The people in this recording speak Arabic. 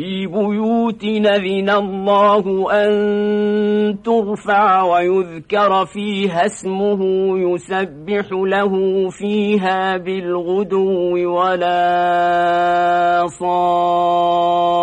في بيوت نذن الله أن ترفع ويذكر فيها اسمه يسبح له فيها بالغدو ولا صار